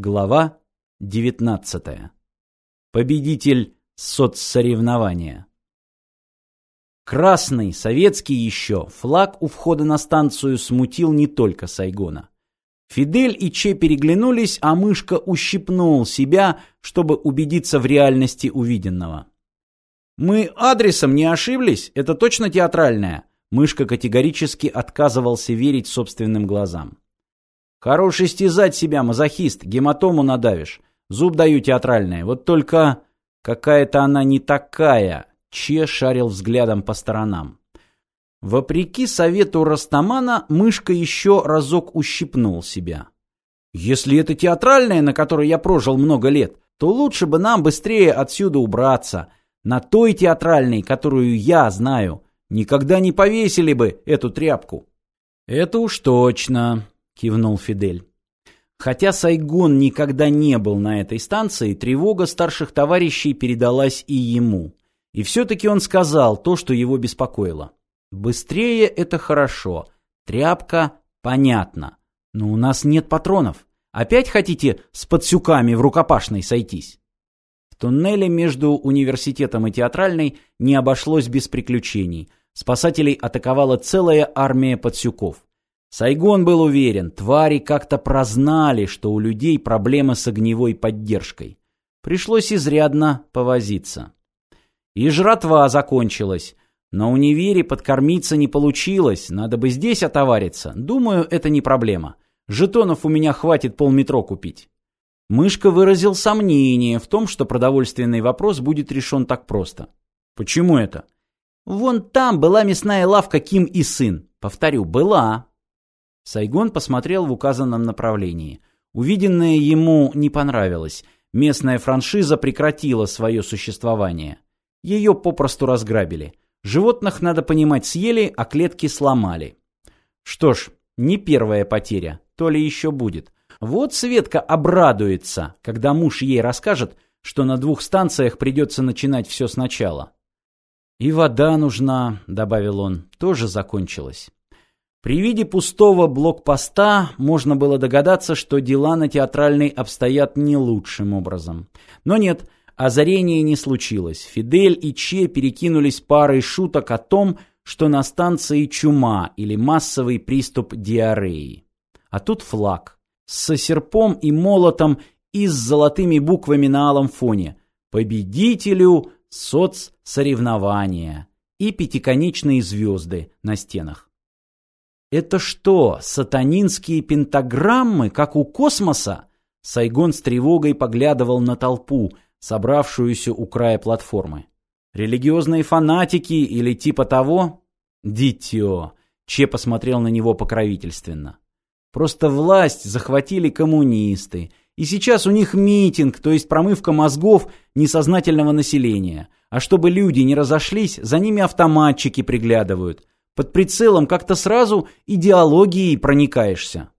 Глава 19. Победитель соцсоревнования. Красный, советский еще, флаг у входа на станцию смутил не только Сайгона. Фидель и Че переглянулись, а мышка ущипнул себя, чтобы убедиться в реальности увиденного. «Мы адресом не ошиблись? Это точно театральная?» Мышка категорически отказывался верить собственным глазам. Хороший стезать себя, мазохист, гематому надавишь. Зуб даю театральное. Вот только какая-то она не такая. Че шарил взглядом по сторонам. Вопреки совету Растамана, мышка еще разок ущипнул себя. Если это театральное, на которой я прожил много лет, то лучше бы нам быстрее отсюда убраться. На той театральной, которую я знаю, никогда не повесили бы эту тряпку. Это уж точно кивнул Фидель. Хотя Сайгон никогда не был на этой станции, тревога старших товарищей передалась и ему. И все-таки он сказал то, что его беспокоило. «Быстрее — это хорошо. Тряпка — понятно. Но у нас нет патронов. Опять хотите с подсюками в рукопашной сойтись?» В туннеле между университетом и театральной не обошлось без приключений. Спасателей атаковала целая армия подсюков. Сайгон был уверен, твари как-то прознали, что у людей проблемы с огневой поддержкой. Пришлось изрядно повозиться. И жратва закончилась. На универе подкормиться не получилось, надо бы здесь отовариться. Думаю, это не проблема. Жетонов у меня хватит полметро купить. Мышка выразил сомнение в том, что продовольственный вопрос будет решен так просто. Почему это? Вон там была мясная лавка Ким и сын. Повторю, была. Сайгон посмотрел в указанном направлении. Увиденное ему не понравилось. Местная франшиза прекратила свое существование. Ее попросту разграбили. Животных, надо понимать, съели, а клетки сломали. Что ж, не первая потеря, то ли еще будет. Вот Светка обрадуется, когда муж ей расскажет, что на двух станциях придется начинать все сначала. «И вода нужна», — добавил он, — «тоже закончилась». При виде пустого блокпоста можно было догадаться, что дела на театральной обстоят не лучшим образом. Но нет, озарения не случилось. Фидель и Че перекинулись парой шуток о том, что на станции чума или массовый приступ диареи. А тут флаг с серпом и молотом и с золотыми буквами на алом фоне. Победителю соцсоревнования и пятиконечные звезды на стенах. «Это что, сатанинские пентаграммы, как у космоса?» Сайгон с тревогой поглядывал на толпу, собравшуюся у края платформы. «Религиозные фанатики или типа того?» «Дитё!» Че посмотрел на него покровительственно. «Просто власть захватили коммунисты, и сейчас у них митинг, то есть промывка мозгов несознательного населения. А чтобы люди не разошлись, за ними автоматчики приглядывают. Под прицелом как-то сразу идеологией проникаешься.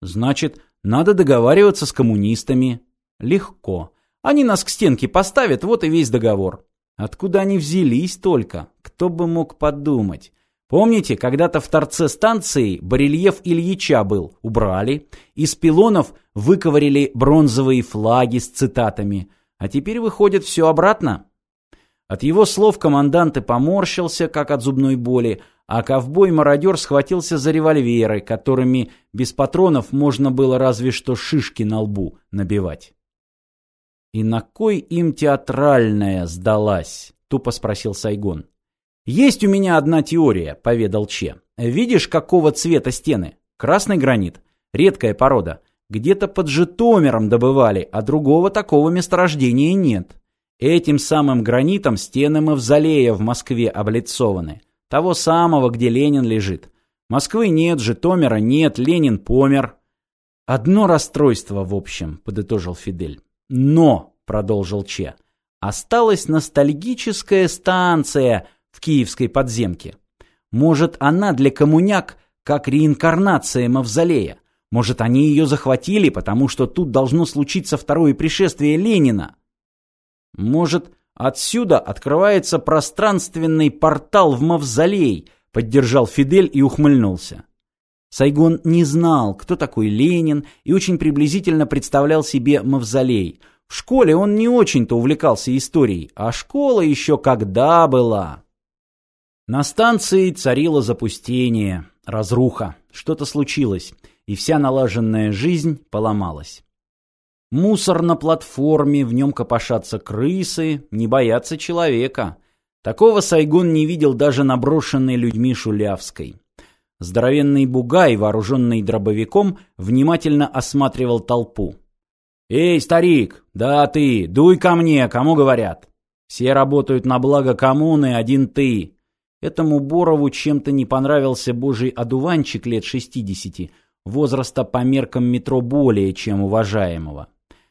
Значит, надо договариваться с коммунистами. Легко. Они нас к стенке поставят, вот и весь договор. Откуда они взялись только? Кто бы мог подумать? Помните, когда-то в торце станции барельеф Ильича был, убрали, из пилонов выковырили бронзовые флаги с цитатами, а теперь выходит все обратно? От его слов командант и поморщился, как от зубной боли, а ковбой-мародер схватился за револьверы, которыми без патронов можно было разве что шишки на лбу набивать. «И на кой им театральная сдалась?» — тупо спросил Сайгон. «Есть у меня одна теория», — поведал Че. «Видишь, какого цвета стены? Красный гранит. Редкая порода. Где-то под Житомиром добывали, а другого такого месторождения нет. Этим самым гранитом стены Мавзолея в Москве облицованы. Того самого, где Ленин лежит. Москвы нет, Житомира нет, Ленин помер. Одно расстройство, в общем, подытожил Фидель. Но, продолжил Че, осталась ностальгическая станция в киевской подземке. Может, она для коммуняк как реинкарнация мавзолея. Может, они ее захватили, потому что тут должно случиться второе пришествие Ленина. Может, Отсюда открывается пространственный портал в мавзолей, поддержал Фидель и ухмыльнулся. Сайгон не знал, кто такой Ленин, и очень приблизительно представлял себе мавзолей. В школе он не очень-то увлекался историей, а школа еще когда была. На станции царило запустение, разруха, что-то случилось, и вся налаженная жизнь поломалась. Мусор на платформе, в нем копошатся крысы, не боятся человека. Такого Сайгон не видел даже на брошенной людьми Шулявской. Здоровенный бугай, вооруженный дробовиком, внимательно осматривал толпу. «Эй, старик! Да ты! Дуй ко мне! Кому говорят?» «Все работают на благо коммуны, один ты!» Этому Борову чем-то не понравился божий одуванчик лет шестидесяти, возраста по меркам метро более чем уважаемого.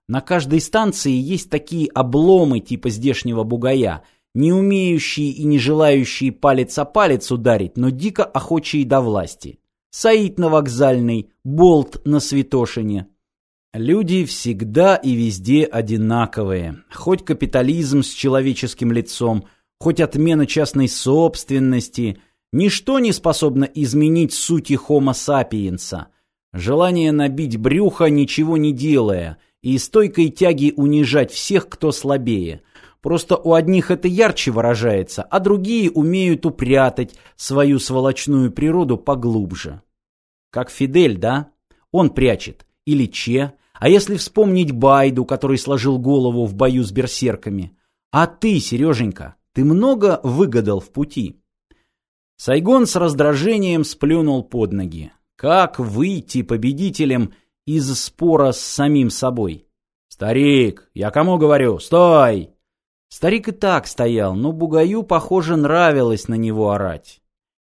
На каждой станции есть такие обломы типа здешнего бугая – не умеющие и не желающие палец о палец ударить, но дико охочие до власти. Саид на вокзальной, Болт на Святошине. Люди всегда и везде одинаковые. Хоть капитализм с человеческим лицом, хоть отмена частной собственности, ничто не способно изменить сути хомо сапиенса. Желание набить брюхо, ничего не делая, и стойкой тяги унижать всех, кто слабее – Просто у одних это ярче выражается, а другие умеют упрятать свою сволочную природу поглубже. Как Фидель, да? Он прячет. Или Че. А если вспомнить Байду, который сложил голову в бою с берсерками? А ты, Сереженька, ты много выгадал в пути. Сайгон с раздражением сплюнул под ноги. Как выйти победителем из спора с самим собой? «Старик, я кому говорю? Стой!» Старик и так стоял, но Бугаю, похоже, нравилось на него орать.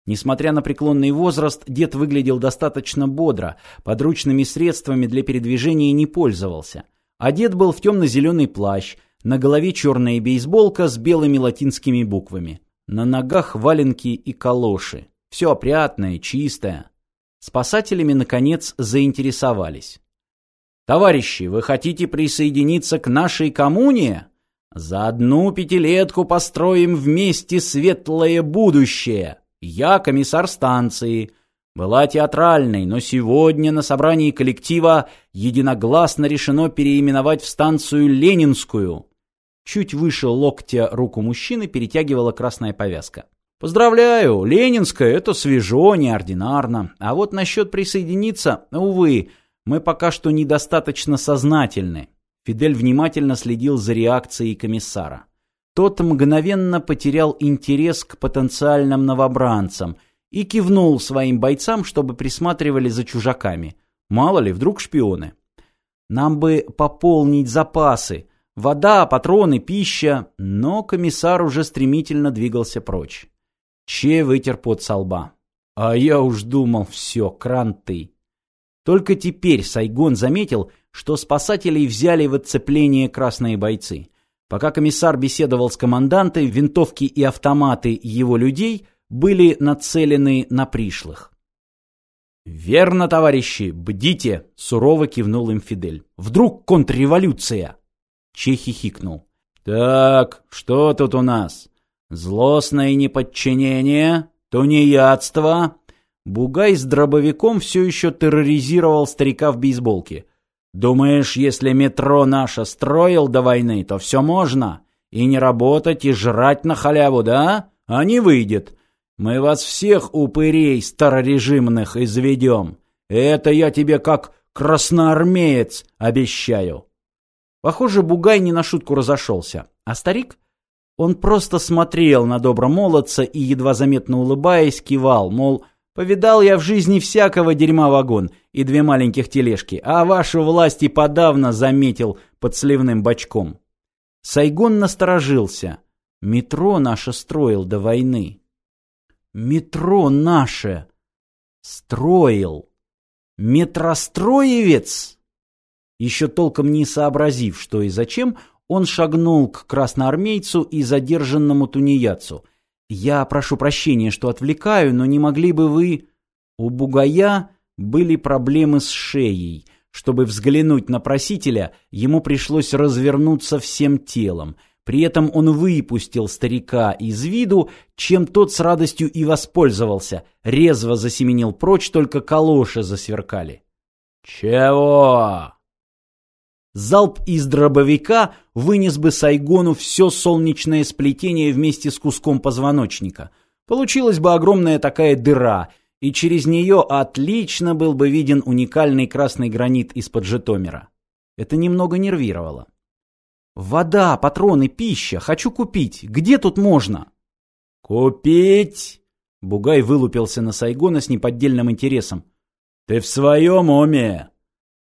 Несмотря на преклонный возраст, дед выглядел достаточно бодро, подручными средствами для передвижения не пользовался. Одет был в темно-зеленый плащ, на голове черная бейсболка с белыми латинскими буквами. На ногах валенки и калоши. Все опрятное, чистое. Спасателями, наконец, заинтересовались. «Товарищи, вы хотите присоединиться к нашей коммуне?» За одну пятилетку построим вместе светлое будущее. Я комиссар станции. Была театральной, но сегодня на собрании коллектива единогласно решено переименовать в станцию Ленинскую. Чуть выше локтя руку мужчины перетягивала красная повязка. Поздравляю, Ленинская – это свежо, неординарно. А вот насчет присоединиться, увы, мы пока что недостаточно сознательны. Фидель внимательно следил за реакцией комиссара. Тот мгновенно потерял интерес к потенциальным новобранцам и кивнул своим бойцам, чтобы присматривали за чужаками. Мало ли, вдруг шпионы. Нам бы пополнить запасы. Вода, патроны, пища. Но комиссар уже стремительно двигался прочь. Че вытер пот со лба. А я уж думал, все, кранты. Только теперь Сайгон заметил, что спасателей взяли в отцепление красные бойцы. Пока комиссар беседовал с командантой, винтовки и автоматы его людей были нацелены на пришлых. «Верно, товарищи, бдите!» — сурово кивнул им Фидель. «Вдруг контрреволюция?» Чехи хикнул. «Так, что тут у нас? Злостное неподчинение, тунеядство?» Бугай с дробовиком все еще терроризировал старика в бейсболке — Думаешь, если метро наше строил до войны, то все можно? И не работать, и жрать на халяву, да? А не выйдет. Мы вас всех, упырей старорежимных, изведем. Это я тебе как красноармеец обещаю. Похоже, Бугай не на шутку разошелся. А старик? Он просто смотрел на добромолодца и, едва заметно улыбаясь, кивал, мол, Повидал я в жизни всякого дерьма вагон и две маленьких тележки, а вашу власть и подавно заметил под сливным бачком. Сайгон насторожился. Метро наше строил до войны. Метро наше строил. Метростроевец? Еще толком не сообразив, что и зачем, он шагнул к красноармейцу и задержанному тунеядцу — «Я прошу прощения, что отвлекаю, но не могли бы вы...» У Бугая были проблемы с шеей. Чтобы взглянуть на просителя, ему пришлось развернуться всем телом. При этом он выпустил старика из виду, чем тот с радостью и воспользовался. Резво засеменил прочь, только калоши засверкали. «Чего?» Залп из дробовика вынес бы Сайгону все солнечное сплетение вместе с куском позвоночника. Получилась бы огромная такая дыра, и через нее отлично был бы виден уникальный красный гранит из-под Житомира. Это немного нервировало. «Вода, патроны, пища. Хочу купить. Где тут можно?» «Купить?» Бугай вылупился на Сайгона с неподдельным интересом. «Ты в своем уме?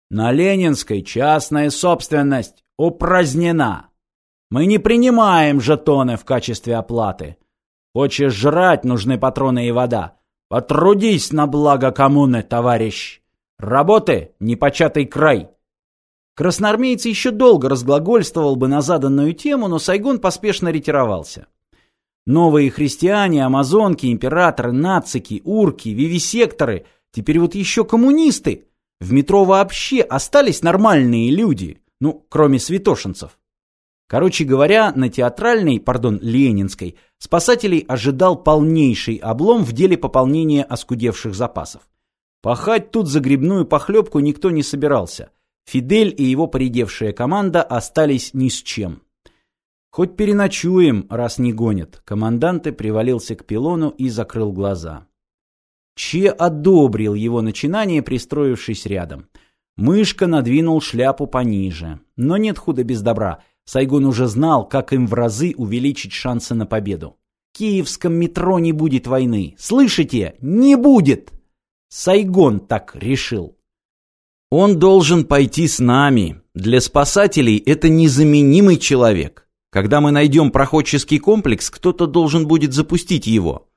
На Ленинской частная собственность упразднена. Мы не принимаем жетоны в качестве оплаты. Хочешь жрать, нужны патроны и вода. Потрудись на благо коммуны, товарищ. Работы — непочатый край». Красноармеец еще долго разглагольствовал бы на заданную тему, но Сайгон поспешно ретировался. Новые христиане, амазонки, императоры, нацики, урки, вивисекторы, теперь вот еще коммунисты. В метро вообще остались нормальные люди, ну, кроме святошинцев. Короче говоря, на театральной, пардон, ленинской, спасателей ожидал полнейший облом в деле пополнения оскудевших запасов. Пахать тут за грибную похлебку никто не собирался. Фидель и его поредевшая команда остались ни с чем. «Хоть переночуем, раз не гонят», — команданты привалился к пилону и закрыл глаза. Че одобрил его начинание, пристроившись рядом. Мышка надвинул шляпу пониже. Но нет худа без добра. Сайгон уже знал, как им в разы увеличить шансы на победу. Киевском метро не будет войны. Слышите? Не будет! Сайгон так решил. Он должен пойти с нами. Для спасателей это незаменимый человек. Когда мы найдем проходческий комплекс, кто-то должен будет запустить его.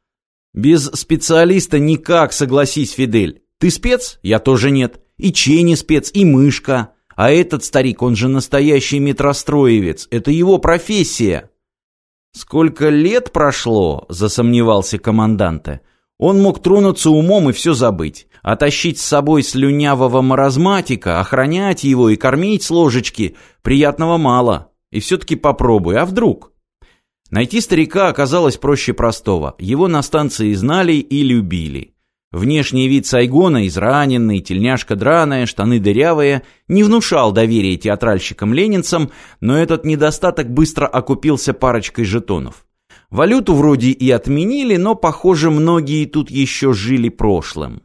Без специалиста никак, согласись, Фидель. Ты спец? Я тоже нет. И Чей спец, и Мышка. А этот старик, он же настоящий метростроевец. Это его профессия. Сколько лет прошло, засомневался команданте. Он мог тронуться умом и все забыть, а тащить с собой слюнявого маразматика, охранять его и кормить с ложечки приятного мало. И все-таки попробуй, а вдруг? Найти старика оказалось проще простого. Его на станции знали и любили. Внешний вид Сайгона, израненный, тельняшка драная, штаны дырявые, не внушал доверия театральщикам-ленинцам, но этот недостаток быстро окупился парочкой жетонов. Валюту вроде и отменили, но, похоже, многие тут еще жили прошлым.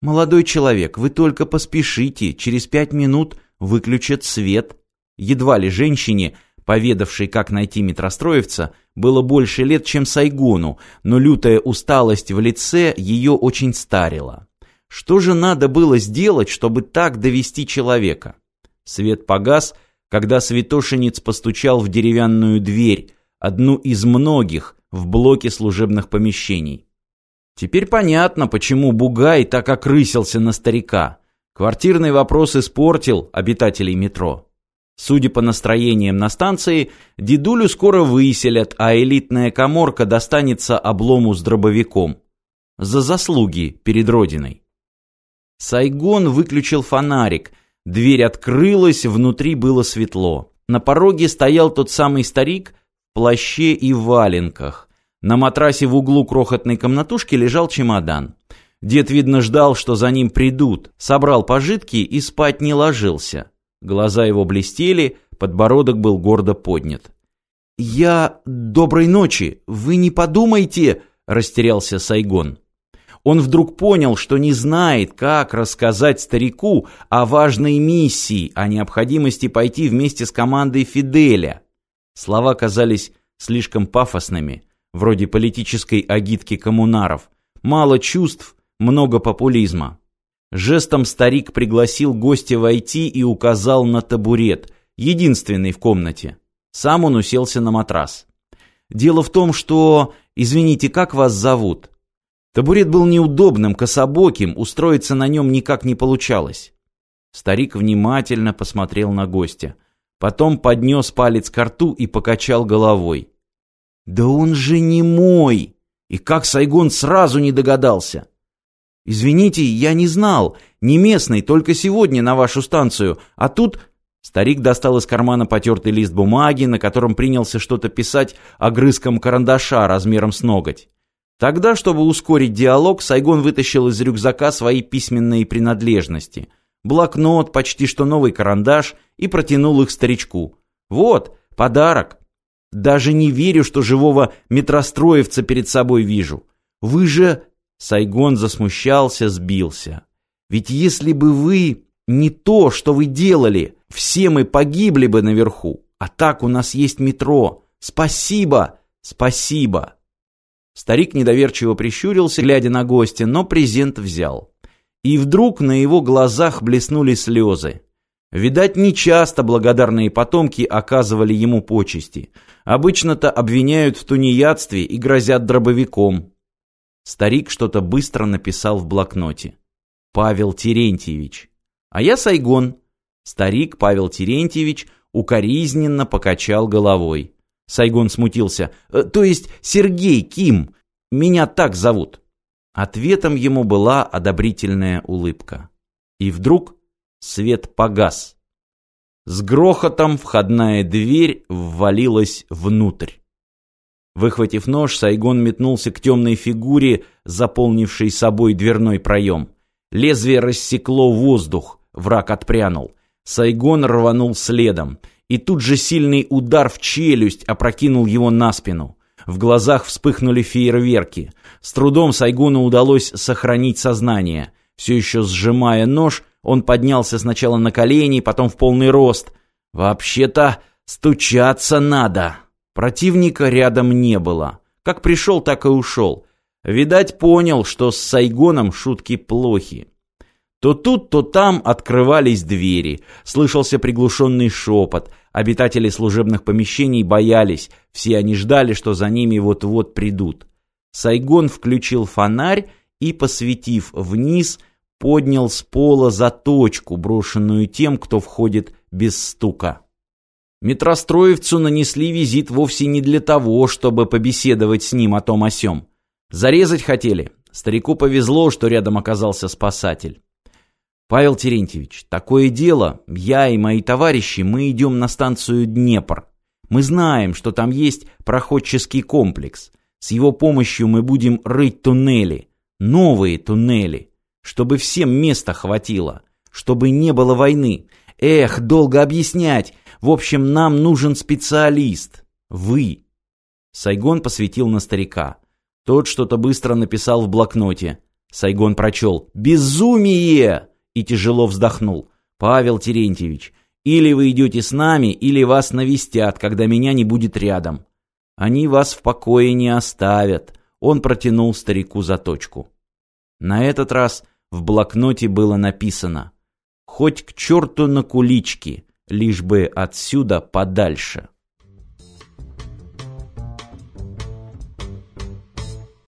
«Молодой человек, вы только поспешите, через пять минут выключат свет». Едва ли женщине, поведавшей, как найти метростроевца, было больше лет, чем Сайгону, но лютая усталость в лице ее очень старила. Что же надо было сделать, чтобы так довести человека? Свет погас, когда святошенец постучал в деревянную дверь, одну из многих в блоке служебных помещений. Теперь понятно, почему Бугай так окрысился на старика. Квартирный вопрос испортил обитателей метро. Судя по настроениям на станции, дедулю скоро выселят, а элитная коморка достанется облому с дробовиком. За заслуги перед Родиной. Сайгон выключил фонарик. Дверь открылась, внутри было светло. На пороге стоял тот самый старик, плаще и валенках. На матрасе в углу крохотной комнатушки лежал чемодан. Дед, видно, ждал, что за ним придут, собрал пожитки и спать не ложился. Глаза его блестели, подбородок был гордо поднят. «Я... доброй ночи! Вы не подумайте...» — растерялся Сайгон. Он вдруг понял, что не знает, как рассказать старику о важной миссии, о необходимости пойти вместе с командой Фиделя. Слова казались слишком пафосными, вроде политической агитки коммунаров. Мало чувств, много популизма. Жестом старик пригласил гостя войти и указал на табурет, единственный в комнате. Сам он уселся на матрас. Дело в том, что... Извините, как вас зовут? Табурет был неудобным, кособоким, устроиться на нем никак не получалось. Старик внимательно посмотрел на гостя. Потом поднес палец к рту и покачал головой. «Да он же не мой!» И как Сайгон сразу не догадался? «Извините, я не знал. Не местный, только сегодня на вашу станцию. А тут Старик достал из кармана потертый лист бумаги, на котором принялся что-то писать огрызком карандаша размером с ноготь. Тогда, чтобы ускорить диалог, Сайгон вытащил из рюкзака свои письменные принадлежности. Блокнот, почти что новый карандаш, и протянул их старичку. «Вот, подарок. Даже не верю, что живого метростроевца перед собой вижу. Вы же...» Сайгон засмущался, сбился. «Ведь если бы вы не то, что вы делали, все мы погибли бы наверху. А так у нас есть метро. Спасибо, спасибо!» Старик недоверчиво прищурился, глядя на гостя, но презент взял. И вдруг на его глазах блеснули слезы. Видать, нечасто благодарные потомки оказывали ему почести. Обычно-то обвиняют в тунеядстве и грозят дробовиком. Старик что-то быстро написал в блокноте. Павел Терентьевич. А я Сайгон. Старик Павел Терентьевич укоризненно покачал головой. Сайгон смутился. «Э, «То есть Сергей Ким. Меня так зовут». Ответом ему была одобрительная улыбка. И вдруг свет погас. С грохотом входная дверь ввалилась внутрь. Выхватив нож, Сайгон метнулся к темной фигуре, заполнившей собой дверной проем. Лезвие рассекло воздух, враг отпрянул. Сайгон рванул следом и тут же сильный удар в челюсть опрокинул его на спину. В глазах вспыхнули фейерверки. С трудом Сайгуну удалось сохранить сознание. Все еще сжимая нож, он поднялся сначала на колени, потом в полный рост. «Вообще-то стучаться надо!» Противника рядом не было. Как пришел, так и ушел. Видать, понял, что с Сайгоном шутки плохи. То тут, то там открывались двери, слышался приглушенный шепот. Обитатели служебных помещений боялись, все они ждали, что за ними вот-вот придут. Сайгон включил фонарь и, посветив вниз, поднял с пола заточку, брошенную тем, кто входит без стука. Метростроевцу нанесли визит вовсе не для того, чтобы побеседовать с ним о том о сём. Зарезать хотели. Старику повезло, что рядом оказался спасатель. Павел Терентьевич, такое дело, я и мои товарищи, мы идем на станцию Днепр. Мы знаем, что там есть проходческий комплекс. С его помощью мы будем рыть туннели, новые туннели, чтобы всем места хватило, чтобы не было войны. Эх, долго объяснять. В общем, нам нужен специалист. Вы. Сайгон посветил на старика. Тот что-то быстро написал в блокноте. Сайгон прочел «Безумие!» и тяжело вздохнул. «Павел Терентьевич, или вы идете с нами, или вас навестят, когда меня не будет рядом. Они вас в покое не оставят». Он протянул старику заточку. На этот раз в блокноте было написано «Хоть к черту на кулички, лишь бы отсюда подальше».